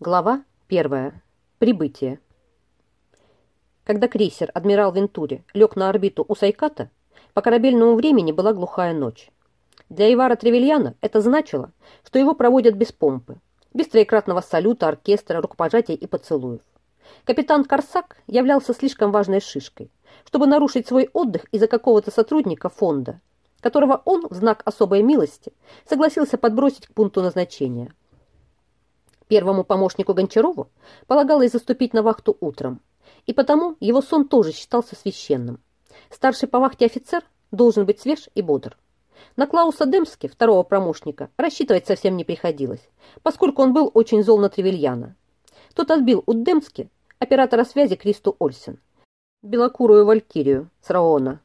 Глава первая. Прибытие. Когда крейсер «Адмирал Вентури» лег на орбиту у Сайката, по корабельному времени была глухая ночь. Для Ивара Тревельяна это значило, что его проводят без помпы, без троекратного салюта, оркестра, рукопожатий и поцелуев. Капитан Корсак являлся слишком важной шишкой, чтобы нарушить свой отдых из-за какого-то сотрудника фонда, которого он в знак особой милости согласился подбросить к пункту назначения – Первому помощнику Гончарову полагалось заступить на вахту утром, и потому его сон тоже считался священным. Старший по вахте офицер должен быть свеж и бодр. На Клауса Демски, второго помощника, рассчитывать совсем не приходилось, поскольку он был очень зол на Тревельяна. Тот отбил у Демски оператора связи Кристу Ольсен, белокурую валькирию с Раона.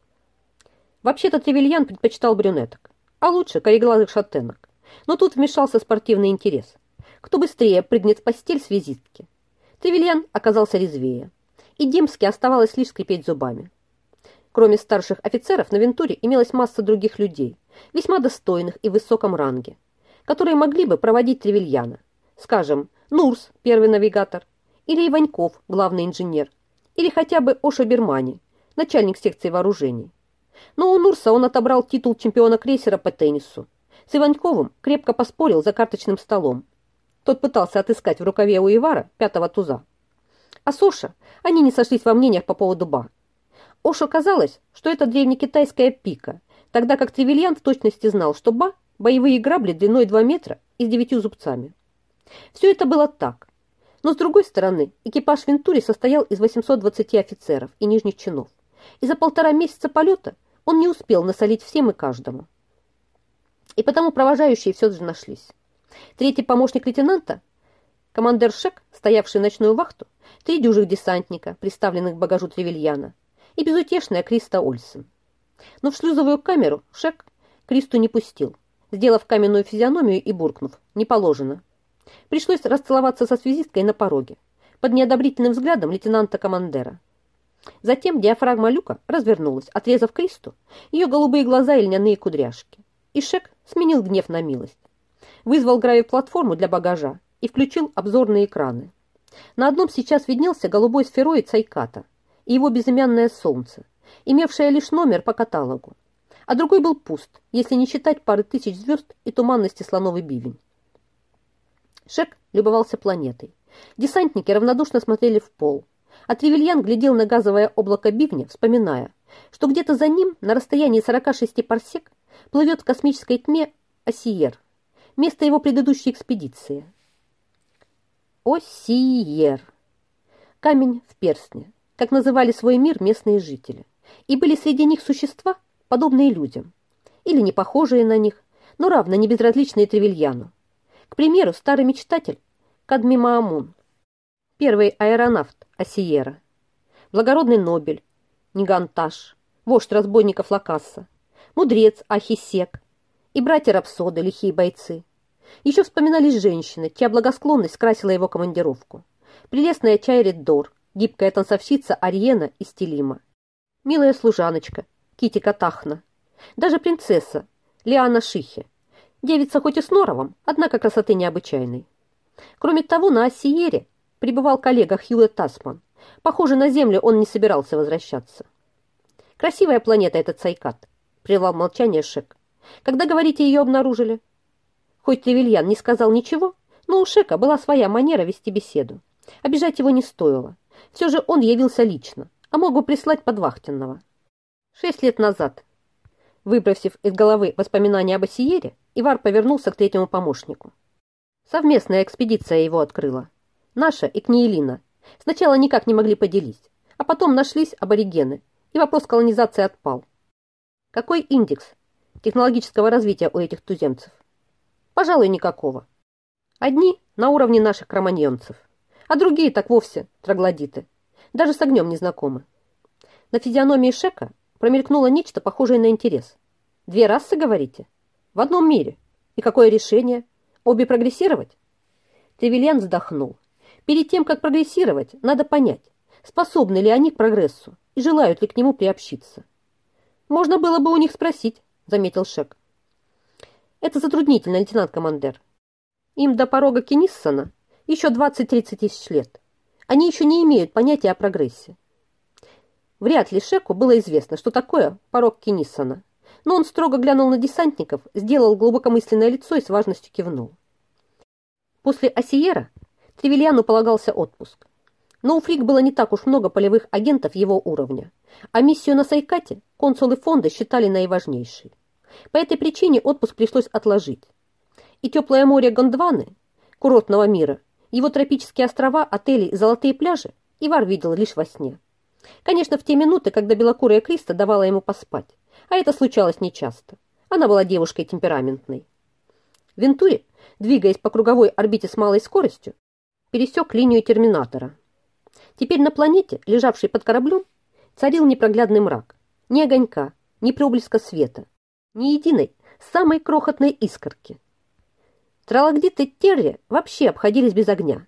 Вообще-то Тревельян предпочитал брюнеток, а лучше кореглазых шатенок. Но тут вмешался спортивный интерес – кто быстрее прыгнет в постель с визитки. Тревельян оказался резвее, и Демски оставалось лишь скрипеть зубами. Кроме старших офицеров на Вентуре имелась масса других людей, весьма достойных и в высоком ранге, которые могли бы проводить Тревельяна. Скажем, Нурс, первый навигатор, или Иваньков, главный инженер, или хотя бы Оша Бермани, начальник секции вооружений. Но у Нурса он отобрал титул чемпиона крейсера по теннису. С Иваньковым крепко поспорил за карточным столом тот пытался отыскать в рукаве у Ивара пятого туза. А Соша, они не сошлись во мнениях по поводу Ба. Ошу казалось, что это древнекитайская пика, тогда как Тревельян в точности знал, что Ба – боевые грабли длиной 2 метра и с девятью зубцами. Все это было так. Но с другой стороны, экипаж Вентури состоял из 820 офицеров и нижних чинов. И за полтора месяца полета он не успел насолить всем и каждому. И потому провожающие все же нашлись. Третий помощник лейтенанта, командир Шек, стоявший ночную вахту, три дюжих десантника, приставленных к багажу Тревельяна, и безутешная Криста Ольсен. Но в шлюзовую камеру Шек Кристу не пустил, сделав каменную физиономию и буркнув «не положено». Пришлось расцеловаться со связисткой на пороге, под неодобрительным взглядом лейтенанта-командера. Затем диафрагма люка развернулась, отрезав Кристу ее голубые глаза и льняные кудряшки. И Шек сменил гнев на милость вызвал грави-платформу для багажа и включил обзорные экраны. На одном сейчас виднелся голубой сфероид Сайката и его безымянное солнце, имевшее лишь номер по каталогу, а другой был пуст, если не считать пары тысяч звезд и туманности слоновый бивень. Шек любовался планетой. Десантники равнодушно смотрели в пол, а Тревельян глядел на газовое облако бивня, вспоминая, что где-то за ним, на расстоянии 46 парсек, плывет в космической тьме Осиер – место его предыдущей экспедиции. Осиер. Камень в перстне, как называли свой мир местные жители. И были среди них существа, подобные людям, или не похожие на них, но равно не безразличные Тревельяну. К примеру, старый мечтатель Кадми Маамун, первый аэронавт Осиера, благородный Нобель, Ниганташ, вождь разбойников Лакасса, мудрец Ахисек и братья-рапсоды, лихие бойцы, еще вспоминались женщины, чья благосклонность скрасила его командировку. Прелестная Чайрит Дор, гибкая танцовщица Ариена из Телима. Милая служаночка Кити Катахна. Даже принцесса Лиана Шихи. Девица хоть и с норовом, однако красоты необычайной. Кроме того, на Осиере пребывал коллега Хьюэ Тасман. Похоже, на Землю он не собирался возвращаться. «Красивая планета этот Сайкат», — прервал молчание Шек. «Когда, говорите, ее обнаружили?» Хоть Тревельян не сказал ничего, но у Шека была своя манера вести беседу. Обижать его не стоило. Все же он явился лично, а мог бы прислать подвахтенного. Шесть лет назад, выбросив из головы воспоминания об Осиере, Ивар повернулся к третьему помощнику. Совместная экспедиция его открыла. Наша и Книелина. Сначала никак не могли поделить, а потом нашлись аборигены, и вопрос колонизации отпал. Какой индекс технологического развития у этих туземцев? Пожалуй, никакого. Одни на уровне наших кроманьонцев, а другие так вовсе троглодиты, даже с огнем не знакомы. На физиономии Шека промелькнуло нечто похожее на интерес. Две расы, говорите? В одном мире. И какое решение? Обе прогрессировать? Тревельян вздохнул. Перед тем, как прогрессировать, надо понять, способны ли они к прогрессу и желают ли к нему приобщиться. Можно было бы у них спросить, заметил Шек. Это затруднительно, лейтенант-командер. Им до порога Кениссона Еще 20-30 тысяч лет. Они еще не имеют понятия о прогрессе. Вряд ли Шеку было известно, что такое порог Кенисона, но он строго глянул на десантников, сделал глубокомысленное лицо и с важностью кивнул. После Осиера Тревельяну полагался отпуск. Но у Фрик было не так уж много полевых агентов его уровня, а миссию на Сайкате консулы фонда считали наиважнейшей. По этой причине отпуск пришлось отложить. И теплое море Гондваны, курортного мира, его тропические острова, отели и золотые пляжи Ивар видел лишь во сне. Конечно, в те минуты, когда белокурая Криста давала ему поспать, а это случалось нечасто. Она была девушкой темпераментной. Вентури, двигаясь по круговой орбите с малой скоростью, пересек линию терминатора. Теперь на планете, лежавшей под кораблем, царил непроглядный мрак. Ни огонька, ни проблеска света, ни единой, самой крохотной искорки. Тралагдиты Терри вообще обходились без огня,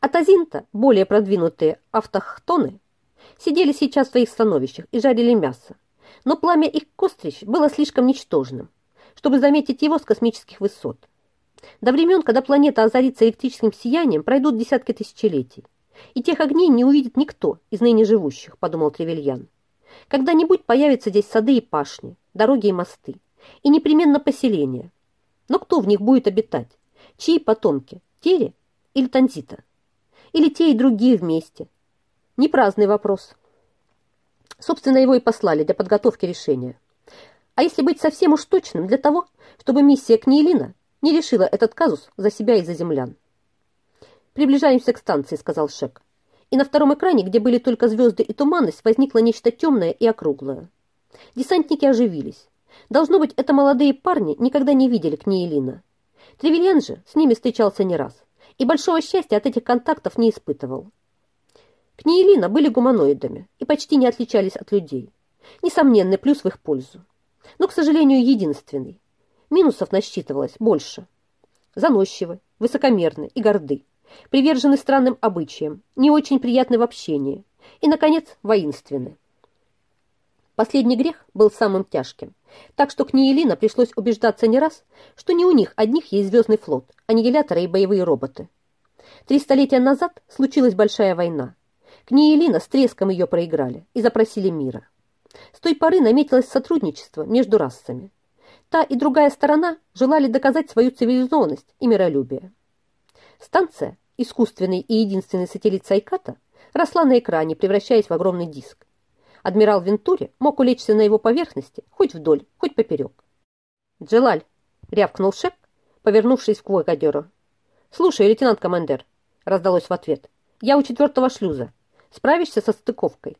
а Тазинта, более продвинутые автохтоны, сидели сейчас в своих становищах и жарили мясо, но пламя их кострищ было слишком ничтожным, чтобы заметить его с космических высот. До времен, когда планета озарится электрическим сиянием, пройдут десятки тысячелетий, и тех огней не увидит никто из ныне живущих, подумал Тревельян. Когда-нибудь появятся здесь сады и пашни, дороги и мосты, и непременно поселения. Но кто в них будет обитать? Чьи потомки? Тере или Танзита? Или те и другие вместе? Не праздный вопрос. Собственно, его и послали для подготовки решения. А если быть совсем уж точным, для того, чтобы миссия Книелина не решила этот казус за себя и за землян. «Приближаемся к станции», — сказал Шек. И на втором экране, где были только звезды и туманность, возникло нечто темное и округлое. Десантники оживились. Должно быть, это молодые парни никогда не видели Книелина. Тревельян же с ними встречался не раз, и большого счастья от этих контактов не испытывал. Книелина были гуманоидами и почти не отличались от людей. Несомненный плюс в их пользу. Но, к сожалению, единственный. Минусов насчитывалось больше. Заносчивы, высокомерны и горды, привержены странным обычаям, не очень приятны в общении и, наконец, воинственны. Последний грех был самым тяжким, так что к Ниелина пришлось убеждаться не раз, что не у них одних есть звездный флот, аннигиляторы и боевые роботы. Три столетия назад случилась большая война. К Ниелина с треском ее проиграли и запросили мира. С той поры наметилось сотрудничество между расами. Та и другая сторона желали доказать свою цивилизованность и миролюбие. Станция, искусственный и единственный сателлит Сайката, росла на экране, превращаясь в огромный диск. Адмирал Вентури мог улечься на его поверхности хоть вдоль, хоть поперек. «Джелаль!» — рявкнул Шек, повернувшись к Войгадеру. «Слушай, лейтенант-командир!» — раздалось в ответ. «Я у четвертого шлюза. Справишься со стыковкой?»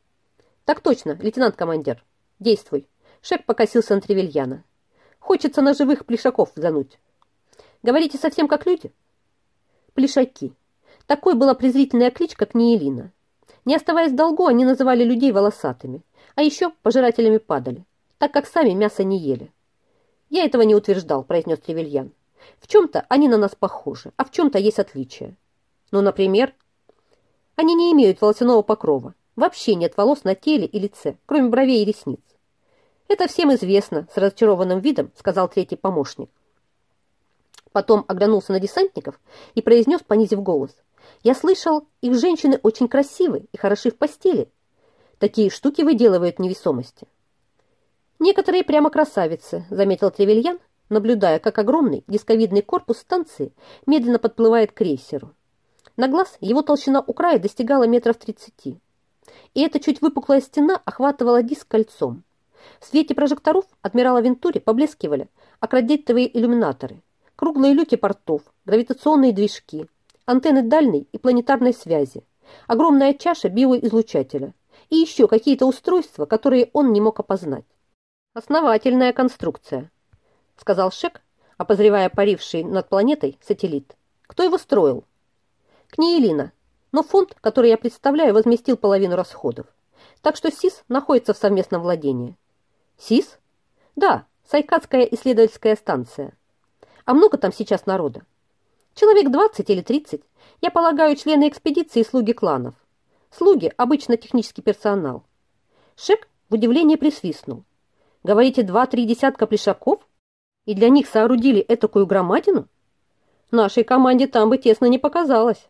«Так точно, лейтенант-командир. Действуй!» Шек покосился на Тревельяна. «Хочется на живых плешаков взануть. Говорите совсем как люди?» «Плешаки. Такой была презрительная кличка Книелина. Не оставаясь в долгу, они называли людей волосатыми, а еще пожирателями падали, так как сами мясо не ели. «Я этого не утверждал», – произнес Тревельян. «В чем-то они на нас похожи, а в чем-то есть отличия. Ну, например, они не имеют волосяного покрова, вообще нет волос на теле и лице, кроме бровей и ресниц. «Это всем известно», – с разочарованным видом сказал третий помощник. Потом оглянулся на десантников и произнес, понизив голос – я слышал, их женщины очень красивы и хороши в постели. Такие штуки выделывают невесомости. Некоторые прямо красавицы, заметил Тревельян, наблюдая, как огромный дисковидный корпус станции медленно подплывает к крейсеру. На глаз его толщина у края достигала метров тридцати. И эта чуть выпуклая стена охватывала диск кольцом. В свете прожекторов адмирала Вентури поблескивали аккредитовые иллюминаторы, круглые люки портов, гравитационные движки – антенны дальней и планетарной связи, огромная чаша биоизлучателя и еще какие-то устройства, которые он не мог опознать. «Основательная конструкция», — сказал Шек, опозревая паривший над планетой сателлит. «Кто его строил?» «Книелина, но фонд, который я представляю, возместил половину расходов. Так что СИС находится в совместном владении». «СИС?» «Да, Сайкадская исследовательская станция. А много там сейчас народа?» Человек 20 или 30. Я полагаю, члены экспедиции и слуги кланов. Слуги – обычно технический персонал. Шек в удивлении присвистнул. Говорите, два-три десятка плешаков? И для них соорудили этакую громадину? Нашей команде там бы тесно не показалось.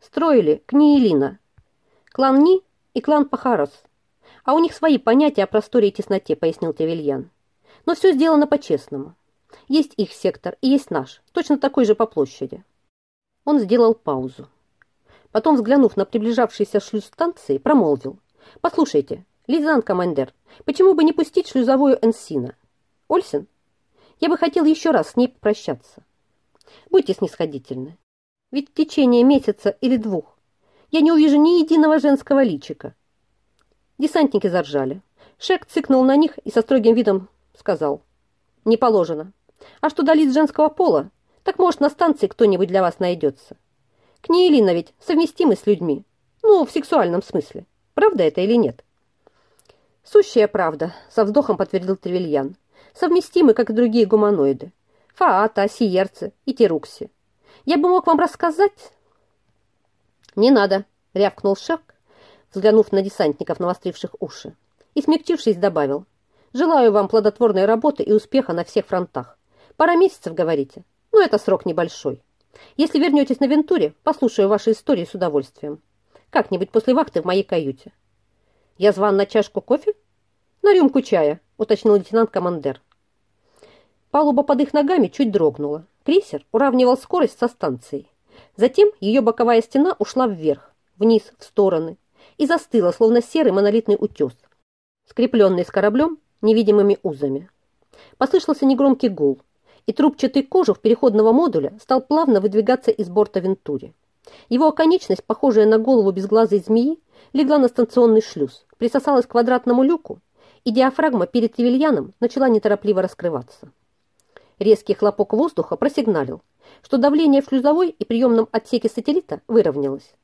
строили Книелина, клан Ни и клан Пахарос. А у них свои понятия о просторе и тесноте, пояснил Тревельян. Но все сделано по-честному. Есть их сектор и есть наш, точно такой же по площади. Он сделал паузу. Потом, взглянув на приближавшийся шлюз станции, промолвил. «Послушайте, лейтенант командир, почему бы не пустить шлюзовую Энсина? Ольсен, я бы хотел еще раз с ней попрощаться. Будьте снисходительны. Ведь в течение месяца или двух я не увижу ни единого женского личика». Десантники заржали. Шек цыкнул на них и со строгим видом сказал. «Не положено. А что до лиц женского пола, так, может, на станции кто-нибудь для вас найдется. Книелина ведь совместимы с людьми. Ну, в сексуальном смысле. Правда это или нет? Сущая правда, со вздохом подтвердил Тревельян. Совместимы, как и другие гуманоиды. Фаата, Сиерцы и Терукси. Я бы мог вам рассказать... Не надо, рявкнул Шак, взглянув на десантников, навостривших уши. И, смягчившись, добавил. Желаю вам плодотворной работы и успеха на всех фронтах. Пара месяцев, говорите? Ну, это срок небольшой. Если вернетесь на Вентуре, послушаю ваши истории с удовольствием. Как-нибудь после вахты в моей каюте. Я зван на чашку кофе? На рюмку чая, уточнил лейтенант-командер. Палуба под их ногами чуть дрогнула. Крейсер уравнивал скорость со станцией. Затем ее боковая стена ушла вверх, вниз, в стороны, и застыла, словно серый монолитный утес, скрепленный с кораблем невидимыми узами. Послышался негромкий гул – и трубчатый кожух переходного модуля стал плавно выдвигаться из борта Вентури. Его оконечность, похожая на голову безглазой змеи, легла на станционный шлюз, присосалась к квадратному люку, и диафрагма перед Тревельяном начала неторопливо раскрываться. Резкий хлопок воздуха просигналил, что давление в шлюзовой и приемном отсеке сателлита выровнялось.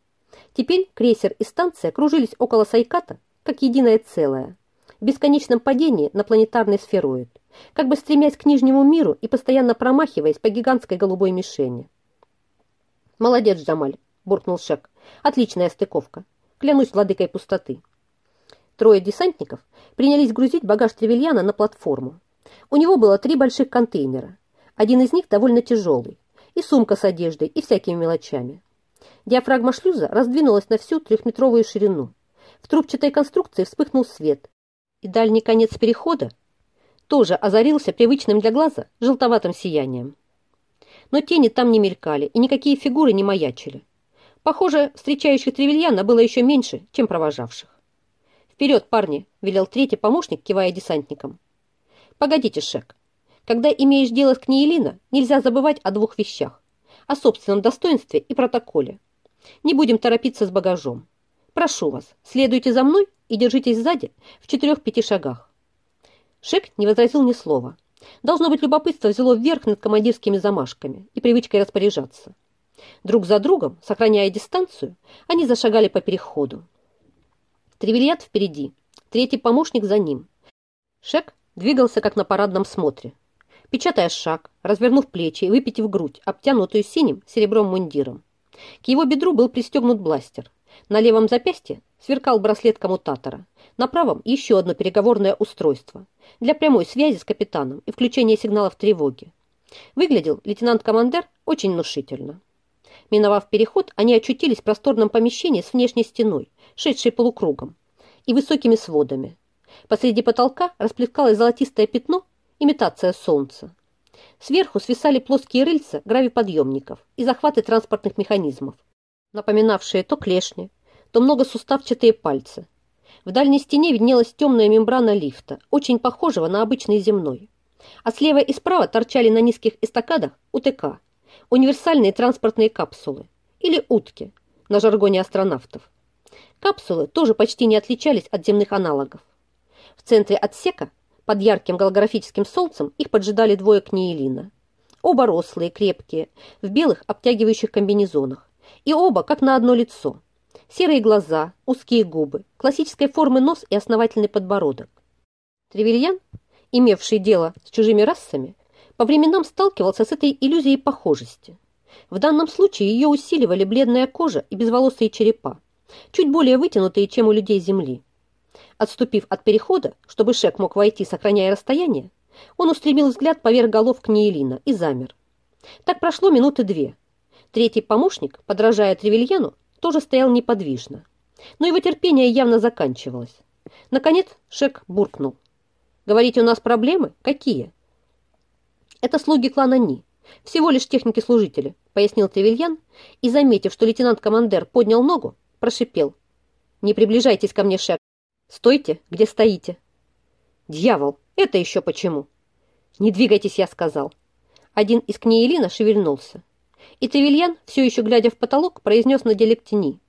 Теперь крейсер и станция кружились около Сайката, как единое целое, в бесконечном падении на планетарный сфероид как бы стремясь к нижнему миру и постоянно промахиваясь по гигантской голубой мишени. «Молодец, Джамаль!» – буркнул Шек. «Отличная стыковка. Клянусь владыкой пустоты». Трое десантников принялись грузить багаж Тревельяна на платформу. У него было три больших контейнера. Один из них довольно тяжелый. И сумка с одеждой, и всякими мелочами. Диафрагма шлюза раздвинулась на всю трехметровую ширину. В трубчатой конструкции вспыхнул свет. И дальний конец перехода тоже озарился привычным для глаза желтоватым сиянием. Но тени там не мелькали, и никакие фигуры не маячили. Похоже, встречающих Тревельяна было еще меньше, чем провожавших. «Вперед, парни!» – велел третий помощник, кивая десантникам. «Погодите, Шек. Когда имеешь дело с Книелина, нельзя забывать о двух вещах. О собственном достоинстве и протоколе. Не будем торопиться с багажом. Прошу вас, следуйте за мной и держитесь сзади в четырех-пяти шагах. Шек не возразил ни слова. Должно быть, любопытство взяло вверх над командирскими замашками и привычкой распоряжаться. Друг за другом, сохраняя дистанцию, они зашагали по переходу. Тревельят впереди, третий помощник за ним. Шек двигался, как на парадном смотре. Печатая шаг, развернув плечи и выпитив грудь, обтянутую синим серебром мундиром. К его бедру был пристегнут бластер. На левом запястье сверкал браслет коммутатора. На правом еще одно переговорное устройство для прямой связи с капитаном и включения сигналов тревоги. Выглядел лейтенант-командер очень внушительно. Миновав переход, они очутились в просторном помещении с внешней стеной, шедшей полукругом, и высокими сводами. Посреди потолка расплескалось золотистое пятно, имитация солнца. Сверху свисали плоские рыльца гравиподъемников и захваты транспортных механизмов, напоминавшие то клешни, то многосуставчатые пальцы. В дальней стене виднелась темная мембрана лифта, очень похожего на обычный земной. А слева и справа торчали на низких эстакадах УТК, универсальные транспортные капсулы, или утки, на жаргоне астронавтов. Капсулы тоже почти не отличались от земных аналогов. В центре отсека, под ярким голографическим солнцем, их поджидали двое книелина. Оба рослые, крепкие, в белых обтягивающих комбинезонах. И оба как на одно лицо – Серые глаза, узкие губы, классической формы нос и основательный подбородок. Тревельян, имевший дело с чужими расами, по временам сталкивался с этой иллюзией похожести. В данном случае ее усиливали бледная кожа и безволосые черепа, чуть более вытянутые, чем у людей Земли. Отступив от перехода, чтобы Шек мог войти, сохраняя расстояние, он устремил взгляд поверх голов Книелина и замер. Так прошло минуты две. Третий помощник, подражая Тревельяну, тоже стоял неподвижно. Но его терпение явно заканчивалось. Наконец Шек буркнул. «Говорите, у нас проблемы? Какие?» «Это слуги клана Ни. Всего лишь техники-служители», — пояснил Тревельян, и, заметив, что лейтенант-командер поднял ногу, прошипел. «Не приближайтесь ко мне, Шек. Стойте, где стоите». «Дьявол, это еще почему?» «Не двигайтесь», — я сказал. Один из кнеелина шевельнулся. И Тревельян, все еще глядя в потолок, произнес на диалекте Ни.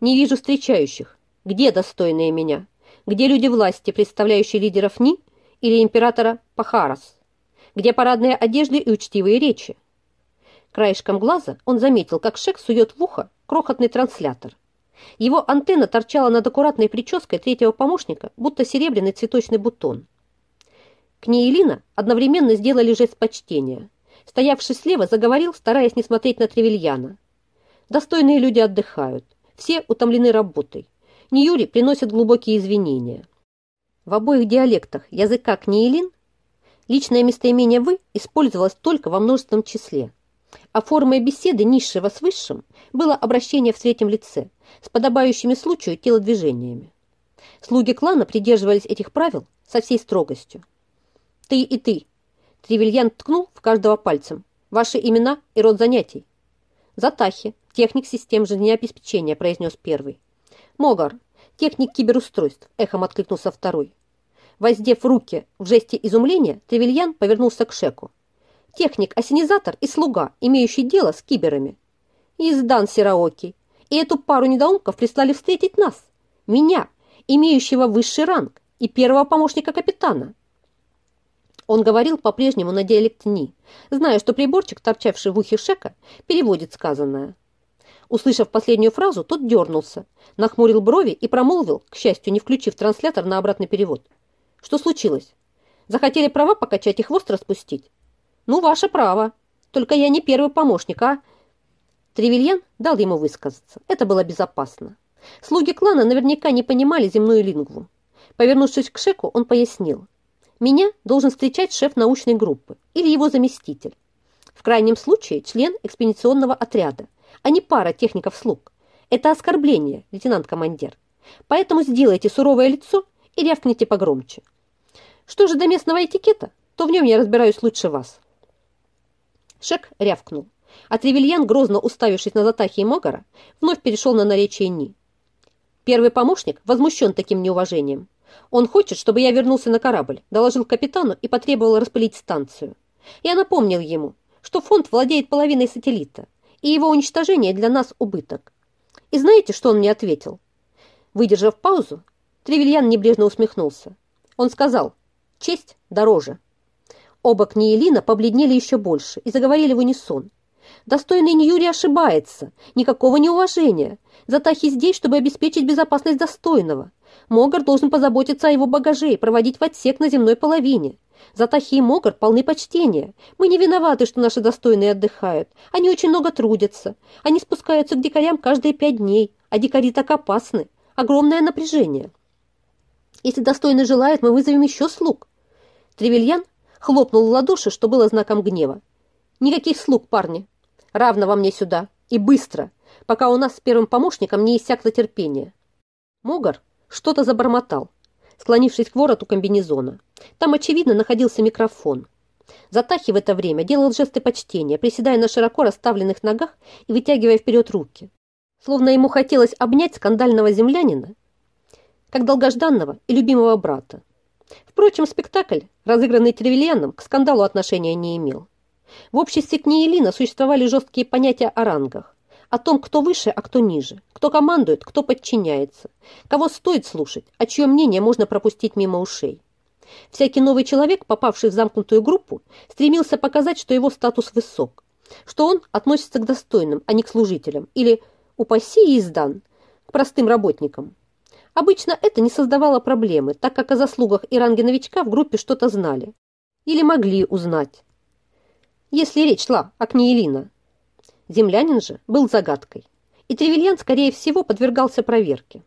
«Не вижу встречающих. Где достойные меня? Где люди власти, представляющие лидеров Ни или императора Пахарас? Где парадные одежды и учтивые речи?» Краешком глаза он заметил, как Шек сует в ухо крохотный транслятор. Его антенна торчала над аккуратной прической третьего помощника, будто серебряный цветочный бутон. Кнеелина одновременно сделали жест почтения. Стоявший слева заговорил, стараясь не смотреть на Тревельяна. Достойные люди отдыхают. Все утомлены работой. Ньюри приносят глубокие извинения. В обоих диалектах языка кнеелин личное местоимение «вы» использовалось только во множественном числе, а формой беседы низшего с высшим было обращение в третьем лице с подобающими случаю телодвижениями. Слуги клана придерживались этих правил со всей строгостью. Ты и ты. Тревельян ткнул в каждого пальцем. Ваши имена и род занятий. Затахи, техник систем жизнеобеспечения, произнес первый. Могар, техник киберустройств, эхом откликнулся второй. Воздев руки в жесте изумления, Тревельян повернулся к Шеку. Техник-осенизатор и слуга, имеющий дело с киберами. Издан Сераоки. И эту пару недоумков прислали встретить нас, меня, имеющего высший ранг, и первого помощника капитана. Он говорил по-прежнему на диалекте Ни, зная, что приборчик, торчавший в ухе Шека, переводит сказанное. Услышав последнюю фразу, тот дернулся, нахмурил брови и промолвил, к счастью, не включив транслятор на обратный перевод. «Что случилось? Захотели права покачать и хвост распустить?» «Ну, ваше право. Только я не первый помощник, а...» Тревельян дал ему высказаться. Это было безопасно. Слуги клана наверняка не понимали земную лингву. Повернувшись к Шеку, он пояснил. Меня должен встречать шеф научной группы или его заместитель. В крайнем случае член экспедиционного отряда, а не пара техников-слуг. Это оскорбление, лейтенант-командир. Поэтому сделайте суровое лицо и рявкните погромче. Что же до местного этикета, то в нем я разбираюсь лучше вас. Шек рявкнул, а Тревельян, грозно уставившись на Затахи и Могара, вновь перешел на наречие Ни. Первый помощник возмущен таким неуважением. Он хочет, чтобы я вернулся на корабль, доложил капитану и потребовал распылить станцию. Я напомнил ему, что фонд владеет половиной сателлита, и его уничтожение для нас убыток. И знаете, что он мне ответил? Выдержав паузу, Тревельян небрежно усмехнулся. Он сказал, честь дороже. Оба Книелина побледнели еще больше и заговорили в унисон. Достойный Ньюри ошибается. Никакого неуважения. Затахи здесь, чтобы обеспечить безопасность достойного. Могар должен позаботиться о его багаже и проводить в отсек на земной половине. Затахи и Могар полны почтения. Мы не виноваты, что наши достойные отдыхают. Они очень много трудятся. Они спускаются к дикарям каждые пять дней, а дикари так опасны. Огромное напряжение. Если достойный желает, мы вызовем еще слуг. Тревельян хлопнул в ладоши, что было знаком гнева. Никаких слуг, парни. Равно во мне сюда. И быстро, пока у нас с первым помощником не иссякло терпение. Могар что-то забормотал, склонившись к вороту комбинезона. Там, очевидно, находился микрофон. Затахи в это время делал жесты почтения, приседая на широко расставленных ногах и вытягивая вперед руки. Словно ему хотелось обнять скандального землянина, как долгожданного и любимого брата. Впрочем, спектакль, разыгранный Тревельяном, к скандалу отношения не имел. В обществе Книелина существовали жесткие понятия о рангах, о том, кто выше, а кто ниже, кто командует, кто подчиняется, кого стоит слушать, а чье мнение можно пропустить мимо ушей. Всякий новый человек, попавший в замкнутую группу, стремился показать, что его статус высок, что он относится к достойным, а не к служителям, или, упаси и издан, к простым работникам. Обычно это не создавало проблемы, так как о заслугах и ранге новичка в группе что-то знали. Или могли узнать. Если речь шла о Книелина. Землянин же был загадкой. И Тревельян, скорее всего, подвергался проверке.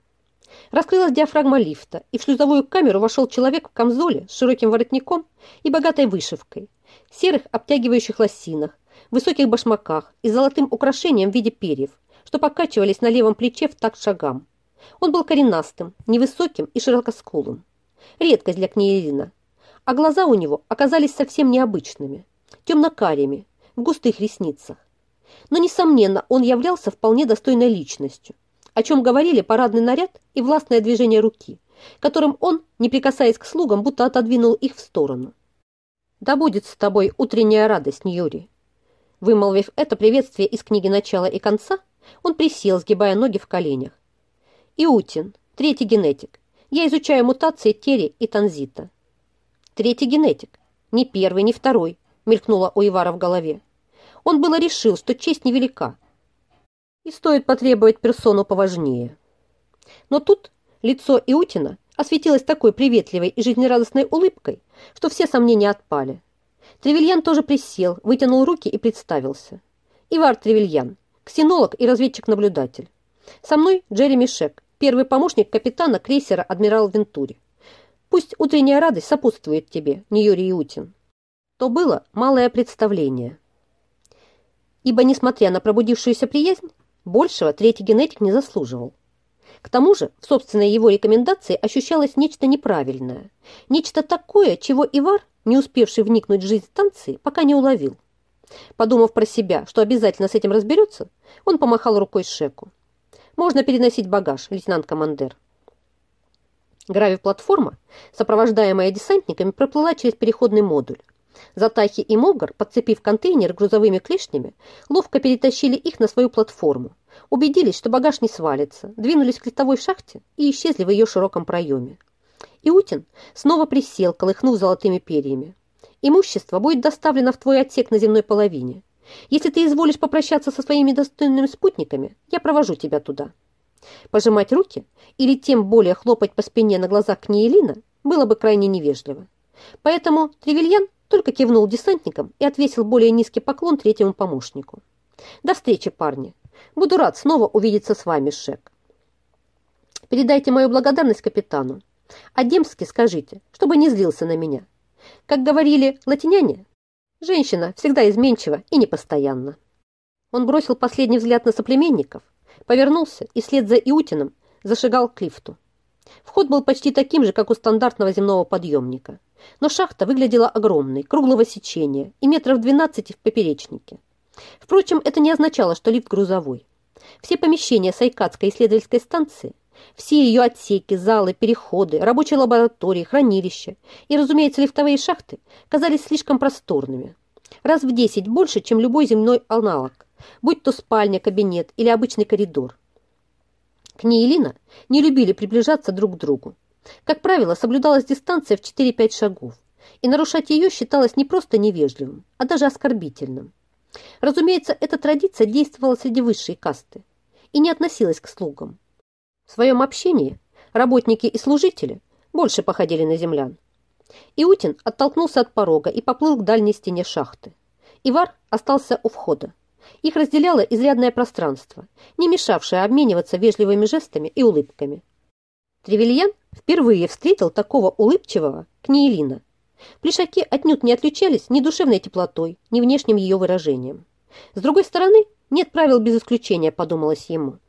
Раскрылась диафрагма лифта, и в шлюзовую камеру вошел человек в камзоле с широким воротником и богатой вышивкой, серых обтягивающих лосинах, высоких башмаках и золотым украшением в виде перьев, что покачивались на левом плече в такт шагам. Он был коренастым, невысоким и широкоскулым. Редкость для Книелина. А глаза у него оказались совсем необычными, темно-карими, в густых ресницах. Но, несомненно, он являлся вполне достойной личностью, о чем говорили парадный наряд и властное движение руки, которым он, не прикасаясь к слугам, будто отодвинул их в сторону. «Да будет с тобой утренняя радость, Ньюри!» Вымолвив это приветствие из книги начала и конца, он присел, сгибая ноги в коленях. Иутин, третий генетик. Я изучаю мутации Тери и Танзита. Третий генетик. Ни первый, ни второй, мелькнуло у Ивара в голове. Он было решил, что честь невелика. И стоит потребовать персону поважнее. Но тут лицо Иутина осветилось такой приветливой и жизнерадостной улыбкой, что все сомнения отпали. Тревельян тоже присел, вытянул руки и представился. Ивар Тревельян, ксенолог и разведчик-наблюдатель. Со мной Джереми Шек, первый помощник капитана крейсера «Адмирал Вентури». Пусть утренняя радость сопутствует тебе, не Юрий Иутин. То было малое представление. Ибо, несмотря на пробудившуюся приязнь, большего третий генетик не заслуживал. К тому же в собственной его рекомендации ощущалось нечто неправильное, нечто такое, чего Ивар, не успевший вникнуть в жизнь станции, пока не уловил. Подумав про себя, что обязательно с этим разберется, он помахал рукой Шеку. Можно переносить багаж, лейтенант-командир. Грави-платформа, сопровождаемая десантниками, проплыла через переходный модуль. Затахи и Могар, подцепив контейнер грузовыми клешнями, ловко перетащили их на свою платформу, убедились, что багаж не свалится, двинулись к лифтовой шахте и исчезли в ее широком проеме. Иутин снова присел, колыхнув золотыми перьями. «Имущество будет доставлено в твой отсек на земной половине. Если ты изволишь попрощаться со своими достойными спутниками, я провожу тебя туда. Пожимать руки или тем более хлопать по спине на глазах Книелина было бы крайне невежливо. Поэтому Тревельян только кивнул десантникам и отвесил более низкий поклон третьему помощнику. «До встречи, парни! Буду рад снова увидеться с вами, Шек. Передайте мою благодарность капитану. А Демски скажите, чтобы не злился на меня. Как говорили латиняне, Женщина всегда изменчива и непостоянна. Он бросил последний взгляд на соплеменников, повернулся и вслед за Иутином зашагал к лифту. Вход был почти таким же, как у стандартного земного подъемника. Но шахта выглядела огромной, круглого сечения и метров 12 в поперечнике. Впрочем, это не означало, что лифт грузовой. Все помещения Сайкадской исследовательской станции, все ее отсеки, залы, переходы, рабочие лаборатории, хранилища и, разумеется, лифтовые шахты казались слишком просторными. Раз в десять больше, чем любой земной аналог, будь то спальня, кабинет или обычный коридор. Кни и Лина не любили приближаться друг к другу. Как правило, соблюдалась дистанция в 4-5 шагов, и нарушать ее считалось не просто невежливым, а даже оскорбительным. Разумеется, эта традиция действовала среди высшей касты и не относилась к слугам. В своем общении работники и служители больше походили на землян. Иутин оттолкнулся от порога и поплыл к дальней стене шахты. Ивар остался у входа. Их разделяло изрядное пространство, не мешавшее обмениваться вежливыми жестами и улыбками. Тревельян впервые встретил такого улыбчивого Книелина. Плешаки отнюдь не отличались ни душевной теплотой, ни внешним ее выражением. С другой стороны, нет правил без исключения, подумалось ему.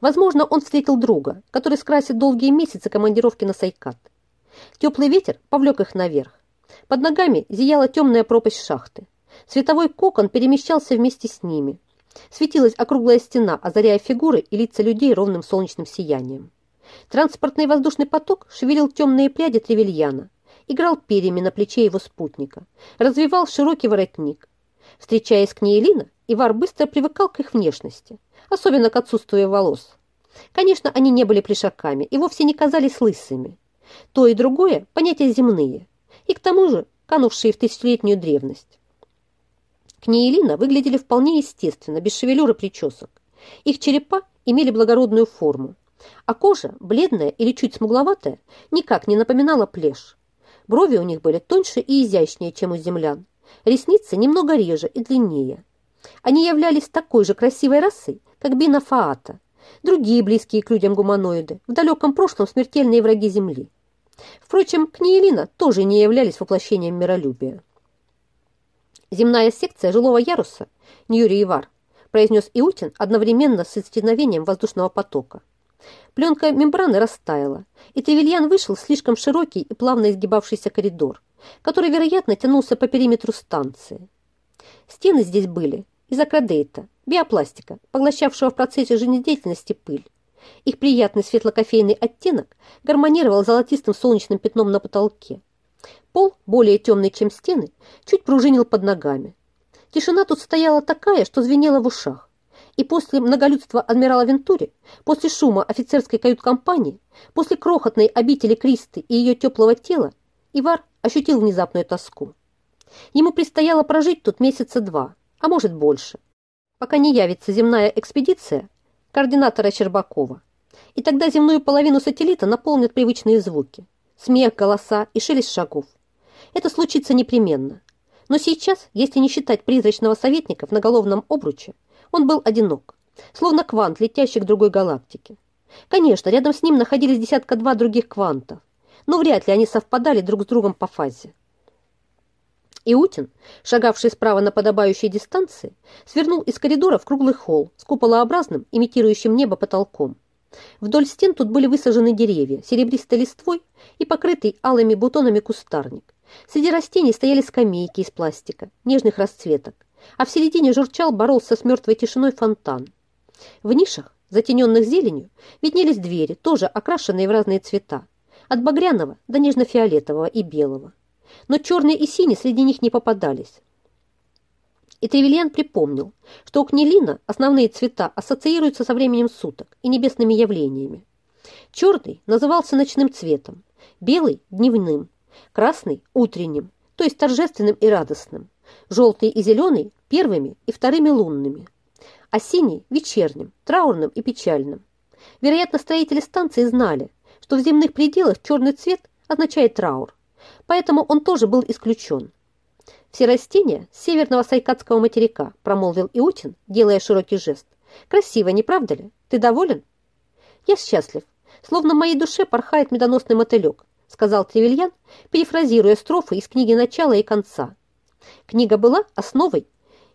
Возможно, он встретил друга, который скрасит долгие месяцы командировки на Сайкат. Теплый ветер повлек их наверх. Под ногами зияла темная пропасть шахты. Световой кокон перемещался вместе с ними. Светилась округлая стена, озаряя фигуры и лица людей ровным солнечным сиянием. Транспортный воздушный поток шевелил темные пряди тревельяна, играл перьями на плече его спутника, развивал широкий воротник. Встречаясь к Нейлина, Ивар быстро привыкал к их внешности особенно к отсутствию волос. Конечно, они не были плешаками и вовсе не казались лысыми. То и другое – понятия земные, и к тому же канувшие в тысячелетнюю древность. Книелина выглядели вполне естественно, без шевелюры причесок. Их черепа имели благородную форму, а кожа, бледная или чуть смугловатая, никак не напоминала плешь. Брови у них были тоньше и изящнее, чем у землян, ресницы немного реже и длиннее. Они являлись такой же красивой расой, как Бина Фаата, другие близкие к людям гуманоиды, в далеком прошлом смертельные враги Земли. Впрочем, Книелина тоже не являлись воплощением миролюбия. Земная секция жилого яруса, Ньюри Ивар, произнес Иутин одновременно с исчезновением воздушного потока. Пленка мембраны растаяла, и Тревельян вышел в слишком широкий и плавно изгибавшийся коридор, который, вероятно, тянулся по периметру станции. Стены здесь были из акродейта, биопластика, поглощавшего в процессе жизнедеятельности пыль. Их приятный светло-кофейный оттенок гармонировал золотистым солнечным пятном на потолке. Пол, более темный, чем стены, чуть пружинил под ногами. Тишина тут стояла такая, что звенела в ушах. И после многолюдства адмирала Вентури, после шума офицерской кают-компании, после крохотной обители Кристы и ее теплого тела, Ивар ощутил внезапную тоску. Ему предстояло прожить тут месяца два, а может больше, пока не явится земная экспедиция координатора Щербакова. И тогда земную половину сателлита наполнят привычные звуки. Смех, голоса и шелест шагов. Это случится непременно. Но сейчас, если не считать призрачного советника в наголовном обруче, он был одинок, словно квант, летящий к другой галактике. Конечно, рядом с ним находились десятка-два других квантов, но вряд ли они совпадали друг с другом по фазе. Иутин, шагавший справа на подобающей дистанции, свернул из коридора в круглый холл с куполообразным, имитирующим небо потолком. Вдоль стен тут были высажены деревья, серебристой листвой и покрытый алыми бутонами кустарник. Среди растений стояли скамейки из пластика, нежных расцветок, а в середине журчал, боролся с мертвой тишиной фонтан. В нишах, затененных зеленью, виднелись двери, тоже окрашенные в разные цвета, от багряного до нежно-фиолетового и белого но черные и синие среди них не попадались. И Тревельян припомнил, что у Кнелина основные цвета ассоциируются со временем суток и небесными явлениями. Черный назывался ночным цветом, белый – дневным, красный – утренним, то есть торжественным и радостным, желтый и зеленый – первыми и вторыми лунными, а синий – вечерним, траурным и печальным. Вероятно, строители станции знали, что в земных пределах черный цвет означает траур, поэтому он тоже был исключен. «Все растения с северного Сайкадского материка», промолвил Иутин, делая широкий жест. «Красиво, не правда ли? Ты доволен?» «Я счастлив. Словно в моей душе порхает медоносный мотылек», сказал Тревельян, перефразируя строфы из книги начала и конца. Книга была основой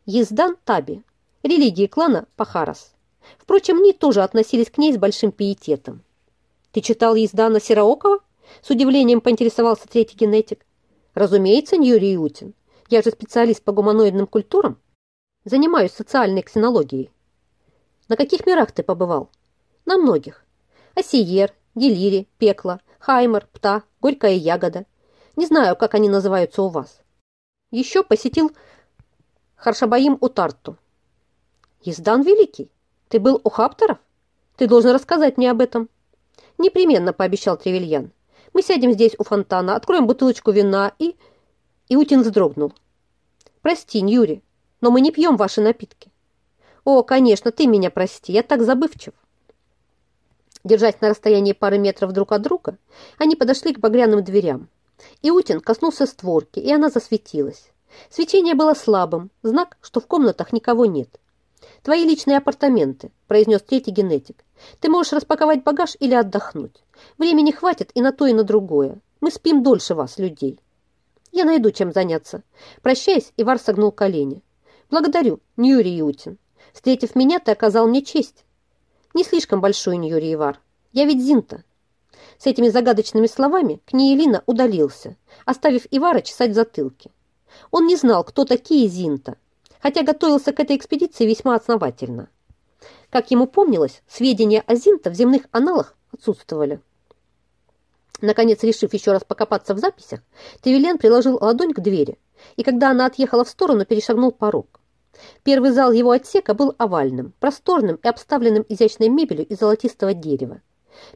Ездан Таби, религии клана Пахарас. Впрочем, они тоже относились к ней с большим пиететом. «Ты читал Ездана Сероокова?» С удивлением поинтересовался третий генетик. Разумеется, Юрий Ютин. Я же специалист по гуманоидным культурам. Занимаюсь социальной ксенологией. На каких мирах ты побывал? На многих. Осиер, Гелири, Пекло, Хаймер, Пта, Горькая Ягода. Не знаю, как они называются у вас. Еще посетил Харшабаим Утарту. Ездан Великий, ты был у Хаптеров? Ты должен рассказать мне об этом. Непременно, пообещал Тревельян. Мы сядем здесь у фонтана, откроем бутылочку вина и...» Иутин вздрогнул. «Прости, Юрий, но мы не пьем ваши напитки». «О, конечно, ты меня прости, я так забывчив». Держась на расстоянии пары метров друг от друга, они подошли к багряным дверям. Иутин коснулся створки, и она засветилась. Свечение было слабым, знак, что в комнатах никого нет. «Твои личные апартаменты», – произнес третий генетик. «Ты можешь распаковать багаж или отдохнуть. Времени хватит и на то, и на другое. Мы спим дольше вас, людей». «Я найду чем заняться». Прощаясь, Ивар согнул колени. «Благодарю, Ньюри Ютин. Встретив меня, ты оказал мне честь». «Не слишком большую, Ньюри Ивар. Я ведь Зинта». С этими загадочными словами Книелина удалился, оставив Ивара чесать затылки. Он не знал, кто такие Зинта, хотя готовился к этой экспедиции весьма основательно. Как ему помнилось, сведения о Зинта в земных аналах отсутствовали. Наконец, решив еще раз покопаться в записях, Тевелен приложил ладонь к двери, и когда она отъехала в сторону, перешагнул порог. Первый зал его отсека был овальным, просторным и обставленным изящной мебелью из золотистого дерева.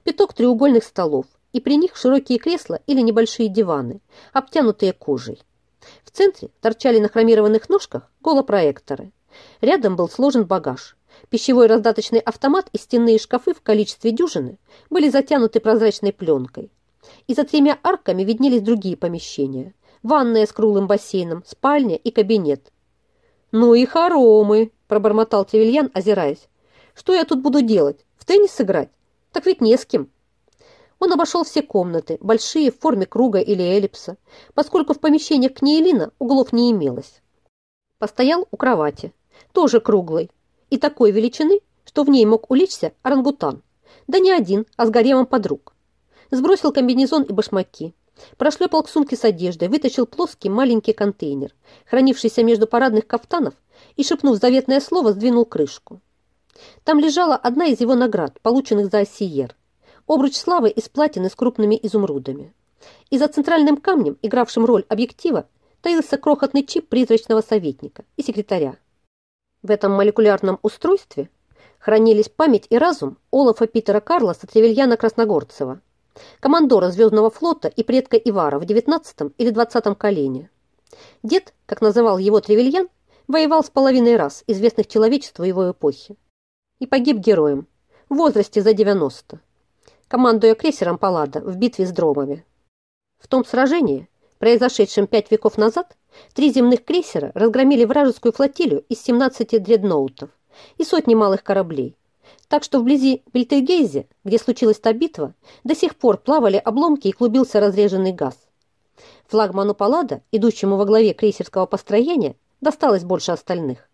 Пяток треугольных столов, и при них широкие кресла или небольшие диваны, обтянутые кожей. В центре торчали на хромированных ножках голопроекторы. Рядом был сложен багаж. Пищевой раздаточный автомат и стенные шкафы в количестве дюжины были затянуты прозрачной пленкой. И за тремя арками виднелись другие помещения. Ванная с круглым бассейном, спальня и кабинет. «Ну и хоромы!» – пробормотал Тревельян, озираясь. «Что я тут буду делать? В теннис сыграть? Так ведь не с кем!» Он обошел все комнаты, большие, в форме круга или эллипса, поскольку в помещениях Книелина углов не имелось. Постоял у кровати, тоже круглой, и такой величины, что в ней мог улечься орангутан. Да не один, а с гаремом подруг. Сбросил комбинезон и башмаки. Прошлепал к сумке с одеждой, вытащил плоский маленький контейнер, хранившийся между парадных кафтанов, и, шепнув заветное слово, сдвинул крышку. Там лежала одна из его наград, полученных за Осиер. Обруч славы из платины с крупными изумрудами. И за центральным камнем, игравшим роль объектива, таился крохотный чип призрачного советника и секретаря. В этом молекулярном устройстве хранились память и разум Олафа Питера Карлоса Тревельяна Красногорцева, командора Звездного флота и предка Ивара в 19 или 20 колене. Дед, как называл его Тревельян, воевал с половиной раз, известных человечеству его эпохи. И погиб героем в возрасте за 90, командуя крейсером Паллада в битве с дромами. В том сражении, произошедшем пять веков назад, три земных крейсера разгромили вражескую флотилию из 17 дредноутов и сотни малых кораблей. Так что вблизи Бельтельгейзе, где случилась та битва, до сих пор плавали обломки и клубился разреженный газ. Флагману Паллада, идущему во главе крейсерского построения, досталось больше остальных.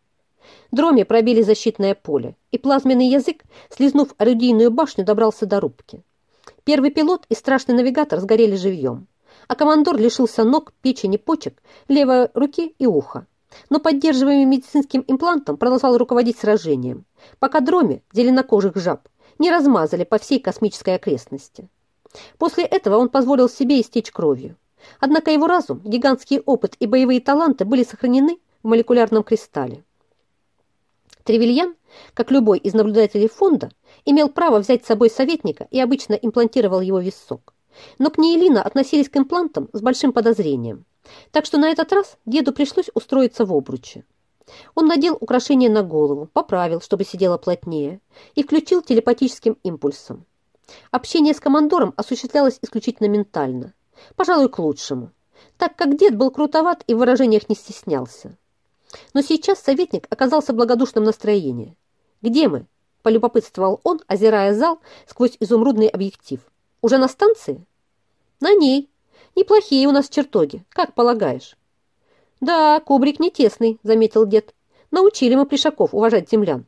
Дроме пробили защитное поле, и плазменный язык, слизнув орудийную башню, добрался до рубки. Первый пилот и страшный навигатор сгорели живьем а командор лишился ног, печени, почек, левой руки и уха. Но поддерживаемый медицинским имплантом продолжал руководить сражением, пока дроме зеленокожих жаб не размазали по всей космической окрестности. После этого он позволил себе истечь кровью. Однако его разум, гигантский опыт и боевые таланты были сохранены в молекулярном кристалле. Тревельян, как любой из наблюдателей фонда, имел право взять с собой советника и обычно имплантировал его висок. Но к Нейлина относились к имплантам с большим подозрением. Так что на этот раз деду пришлось устроиться в обруче. Он надел украшение на голову, поправил, чтобы сидело плотнее, и включил телепатическим импульсом. Общение с командором осуществлялось исключительно ментально. Пожалуй, к лучшему, так как дед был крутоват и в выражениях не стеснялся. Но сейчас советник оказался в благодушном настроении. «Где мы?» – полюбопытствовал он, озирая зал сквозь изумрудный объектив. «Уже на станции?» На ней. Неплохие у нас чертоги, как полагаешь? Да, кубрик не тесный, заметил дед. Научили мы Плешаков уважать землян.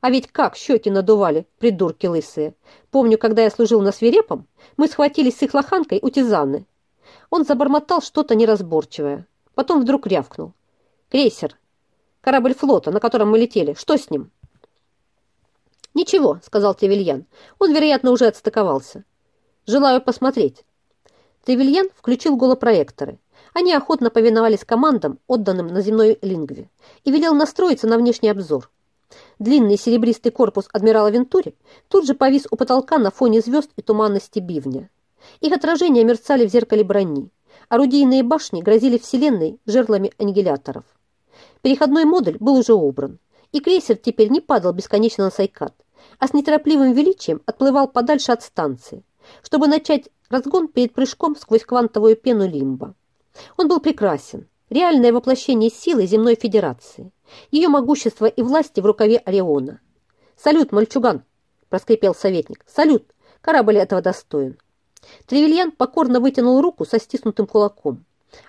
А ведь как щеки надували, придурки лысые. Помню, когда я служил на свирепом, мы схватились с их лоханкой у Тизаны. Он забормотал что-то неразборчивое. Потом вдруг рявкнул. «Крейсер! Корабль флота, на котором мы летели. Что с ним?» «Ничего», — сказал Тревельян. «Он, вероятно, уже отстыковался. Желаю посмотреть». Тревельян включил голопроекторы. Они охотно повиновались командам, отданным на земной лингве, и велел настроиться на внешний обзор. Длинный серебристый корпус адмирала Вентури тут же повис у потолка на фоне звезд и туманности бивня. Их отражения мерцали в зеркале брони. Орудийные башни грозили вселенной жерлами аннигиляторов. Переходной модуль был уже убран, и крейсер теперь не падал бесконечно на сайкат, а с неторопливым величием отплывал подальше от станции, чтобы начать разгон перед прыжком сквозь квантовую пену лимба. Он был прекрасен, реальное воплощение силы земной федерации, ее могущества и власти в рукаве Ориона. «Салют, мальчуган!» – проскрипел советник. «Салют! Корабль этого достоин!» Тревельян покорно вытянул руку со стиснутым кулаком.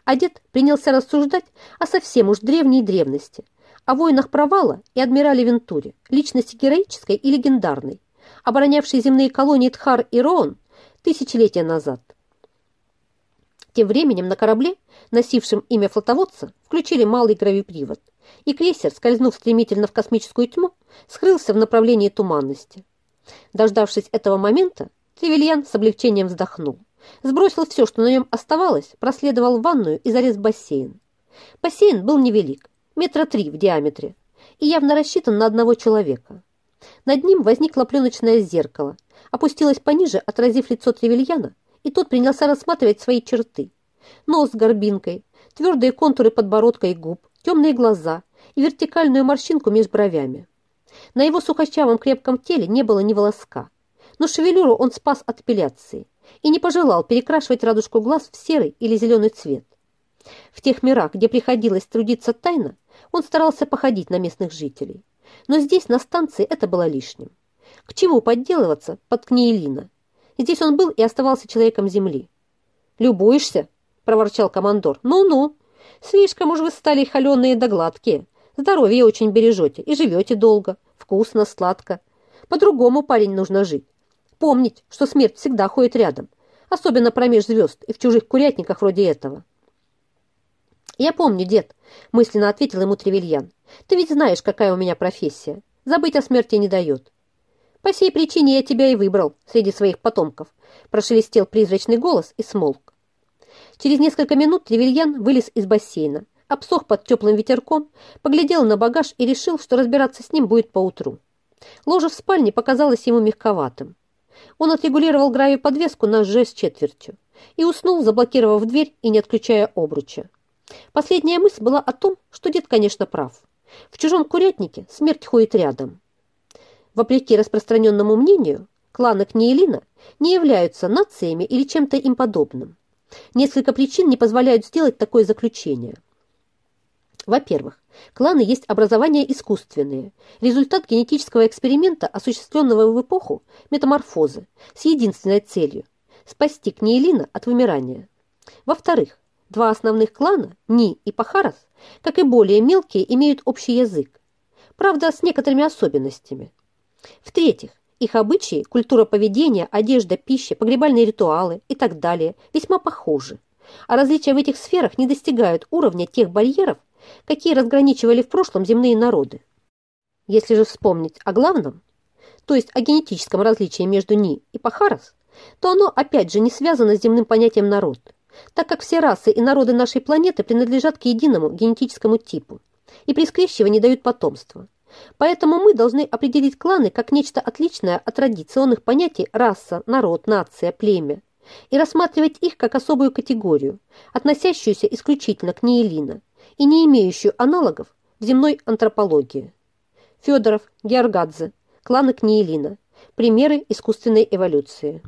А дед принялся рассуждать о совсем уж древней древности, о воинах провала и адмирале Вентуре, личности героической и легендарной, оборонявшей земные колонии Тхар и Роон тысячелетия назад. Тем временем на корабле, носившем имя флотоводца, включили малый гравипривод, и крейсер, скользнув стремительно в космическую тьму, скрылся в направлении туманности. Дождавшись этого момента, Тревельян с облегчением вздохнул. Сбросил все, что на нем оставалось, проследовал в ванную и залез в бассейн. Бассейн был невелик, метра три в диаметре, и явно рассчитан на одного человека. Над ним возникло пленочное зеркало, опустилась пониже, отразив лицо Тревельяна, и тот принялся рассматривать свои черты. Нос с горбинкой, твердые контуры подбородка и губ, темные глаза и вертикальную морщинку между бровями. На его сухощавом крепком теле не было ни волоска, но шевелюру он спас от эпиляции и не пожелал перекрашивать радужку глаз в серый или зеленый цвет. В тех мирах, где приходилось трудиться тайно, он старался походить на местных жителей. Но здесь, на станции, это было лишним. К чему подделываться под Кнеелина? Здесь он был и оставался человеком земли. «Любуешься?» – проворчал командор. «Ну-ну, слишком уж вы стали холеные да гладкие. Здоровье очень бережете и живете долго, вкусно, сладко. По-другому, парень, нужно жить. Помнить, что смерть всегда ходит рядом, особенно промеж звезд и в чужих курятниках вроде этого. «Я помню, дед», – мысленно ответил ему Тревельян. «Ты ведь знаешь, какая у меня профессия. Забыть о смерти не дает». «По сей причине я тебя и выбрал среди своих потомков», – прошелестел призрачный голос и смолк. Через несколько минут Тревельян вылез из бассейна, обсох под теплым ветерком, поглядел на багаж и решил, что разбираться с ним будет поутру. Ложе в спальне показалось ему мягковатым. Он отрегулировал гравий-подвеску на Ж с четвертью и уснул, заблокировав дверь и не отключая обруча. Последняя мысль была о том, что дед, конечно, прав. В чужом курятнике смерть ходит рядом. Вопреки распространенному мнению, кланы Книелина не являются нациями или чем-то им подобным. Несколько причин не позволяют сделать такое заключение. Во-первых, кланы есть образования искусственные, результат генетического эксперимента, осуществленного в эпоху метаморфозы, с единственной целью – спасти Книелина от вымирания. Во-вторых, два основных клана, Ни и Пахарас, как и более мелкие, имеют общий язык, правда, с некоторыми особенностями. В-третьих, их обычаи, культура поведения, одежда, пища, погребальные ритуалы и так далее весьма похожи, а различия в этих сферах не достигают уровня тех барьеров, какие разграничивали в прошлом земные народы. Если же вспомнить о главном, то есть о генетическом различии между Ни и Пахарас, то оно опять же не связано с земным понятием «народ», так как все расы и народы нашей планеты принадлежат к единому генетическому типу и при скрещивании дают потомство. Поэтому мы должны определить кланы как нечто отличное от традиционных понятий раса, народ, нация, племя и рассматривать их как особую категорию, относящуюся исключительно к неелина, и не имеющую аналогов в земной антропологии. Федоров, Георгадзе, кланы Книелина. Примеры искусственной эволюции.